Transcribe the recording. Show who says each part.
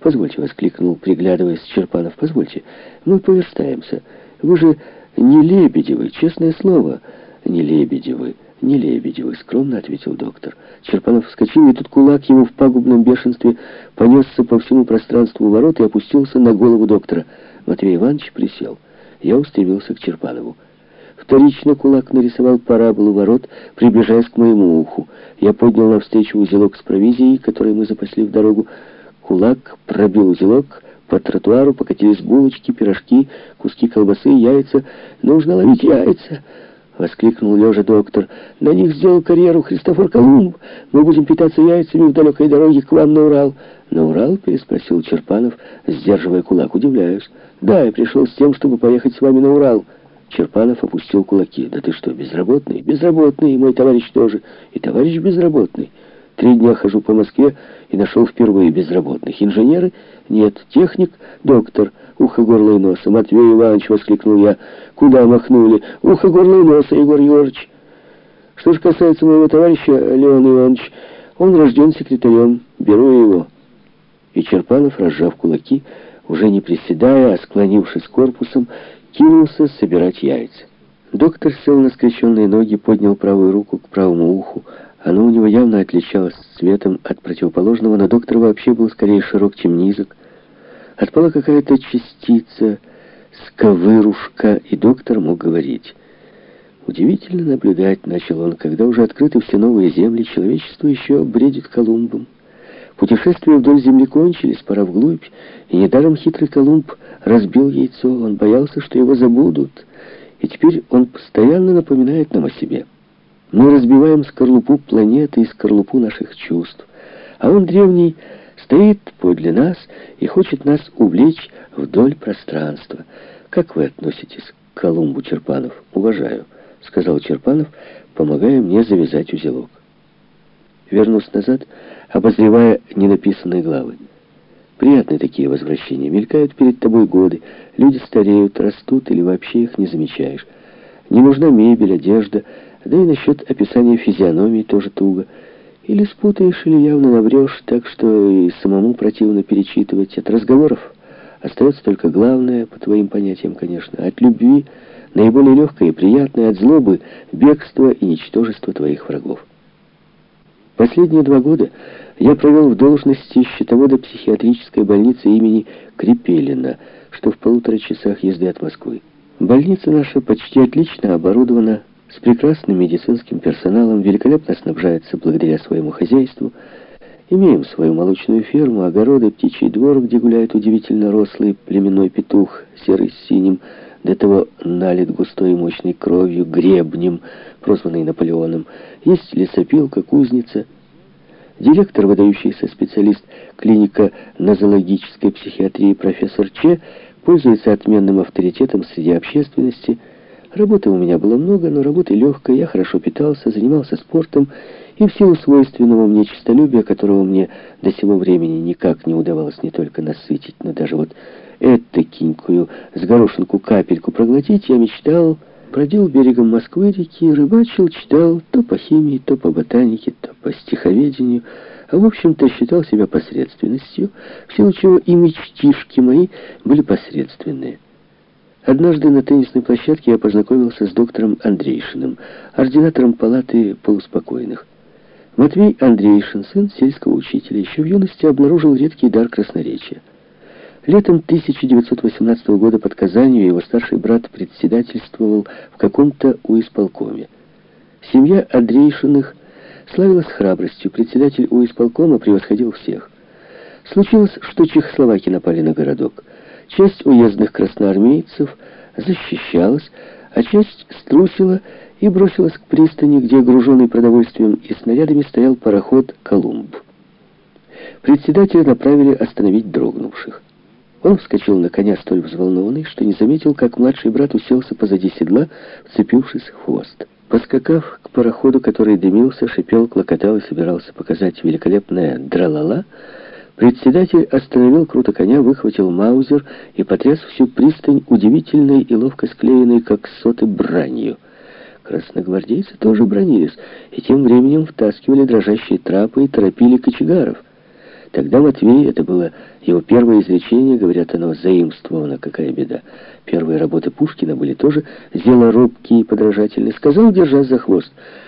Speaker 1: «Позвольте», — воскликнул, приглядываясь Черпанов, — «позвольте, мы поверстаемся. Вы же не Лебедевы, честное слово, не Лебедевы». «Не Лебедевы», — скромно ответил доктор. Черпанов вскочил, и тут кулак ему в пагубном бешенстве понесся по всему пространству ворот и опустился на голову доктора. Матвей Иванович присел. Я устремился к Черпанову. Вторично кулак нарисовал параболу ворот, приближаясь к моему уху. Я поднял навстречу узелок с провизией, который мы запасли в дорогу. Кулак пробил узелок, по тротуару покатились булочки, пирожки, куски колбасы, яйца. «Нужно ловить яйца!» Воскликнул лежа доктор. На них сделал карьеру Христофор Колумб. Мы будем питаться яйцами в далекой дороге к вам на Урал. На Урал? Переспросил Черпанов, сдерживая кулак. Удивляюсь. Да, я пришел с тем, чтобы поехать с вами на Урал. Черпанов опустил кулаки. «Да ты что, безработный?» «Безработный, и мой товарищ тоже. И товарищ безработный. Три дня хожу по Москве и нашел впервые безработных. Инженеры? Нет. Техник? Доктор. Ухо, горло и носа. Матвей Иванович, воскликнул я. Куда махнули? Ухо, горло и носа, Егор Егорович. Что же касается моего товарища, Леон Иванович, он рожден секретарем. Беру его. И Черпанов, разжав кулаки, уже не приседая, а склонившись корпусом, кинулся собирать яйца. Доктор сел на скрещенные ноги, поднял правую руку к правому уху. Оно у него явно отличалось цветом от противоположного, но доктор вообще был скорее широк, чем низок. Отпала какая-то частица, сковырушка, и доктор мог говорить. Удивительно наблюдать, начал он, когда уже открыты все новые земли, человечество еще бредит Колумбом. Путешествия вдоль земли кончились, пора вглубь, и недаром хитрый Колумб разбил яйцо, он боялся, что его забудут, и теперь он постоянно напоминает нам о себе. Мы разбиваем скорлупу планеты и скорлупу наших чувств, а он древний стоит подле нас и хочет нас увлечь вдоль пространства. Как вы относитесь к Колумбу, Черпанов? Уважаю, сказал Черпанов, помогая мне завязать узелок. Вернусь назад, обозревая ненаписанные главы. Приятные такие возвращения. Мелькают перед тобой годы. Люди стареют, растут или вообще их не замечаешь. Не нужна мебель, одежда, да и насчет описания физиономии тоже туго. Или спутаешь, или явно наврешь, так что и самому противно перечитывать. От разговоров остается только главное, по твоим понятиям, конечно, от любви, наиболее легкое и приятное, от злобы, бегства и ничтожества твоих врагов. Последние два года я провел в должности счетовода психиатрической больницы имени Крепелина, что в полутора часах езды от Москвы. Больница наша почти отлично оборудована, с прекрасным медицинским персоналом, великолепно снабжается благодаря своему хозяйству. Имеем свою молочную ферму, огороды, птичий двор, где гуляет удивительно рослый племенной петух, серый с синим, до того налит густой и мощной кровью, гребнем, прозванный Наполеоном. Есть лесопилка, кузница. Директор, выдающийся специалист клиника нозологической психиатрии профессор Че, пользуется отменным авторитетом среди общественности. Работы у меня было много, но работы легкой, я хорошо питался, занимался спортом, и в силу свойственного мне честолюбия, которого мне до сего времени никак не удавалось не только насытить, но даже вот этакенькую с горошинку капельку проглотить, я мечтал, бродил берегом Москвы реки, рыбачил, читал то по химии, то по ботанике, то по стиховедению, а в общем-то считал себя посредственностью, в силу чего и мечтишки мои были посредственные. Однажды на теннисной площадке я познакомился с доктором Андрейшиным, ординатором палаты полуспокойных. Матвей Андрейшин, сын сельского учителя, еще в юности обнаружил редкий дар красноречия. Летом 1918 года под Казанью его старший брат председательствовал в каком-то уисполкоме. Семья Андрейшиных славилась храбростью, председатель уисполкома превосходил всех. Случилось, что чехословаки напали на городок. Часть уездных красноармейцев защищалась, а часть струсила и бросилась к пристани, где, груженный продовольствием и снарядами, стоял пароход «Колумб». Председателя направили остановить дрогнувших. Он вскочил на коня столь взволнованный, что не заметил, как младший брат уселся позади седла, вцепившись в хвост. Поскакав к пароходу, который дымился, шипел, клокотал и собирался показать великолепное дралала, председатель остановил круто коня, выхватил маузер и потряс всю пристань удивительной и ловко склеенной, как соты, бранью. Красногвардейцы тоже бронились, и тем временем втаскивали дрожащие трапы и торопили кочегаров. Тогда Матвей, это было его первое изречение, говорят, оно заимствовано, какая беда. Первые работы Пушкина были тоже дело робкие и подражательные. Сказал, держась за хвост,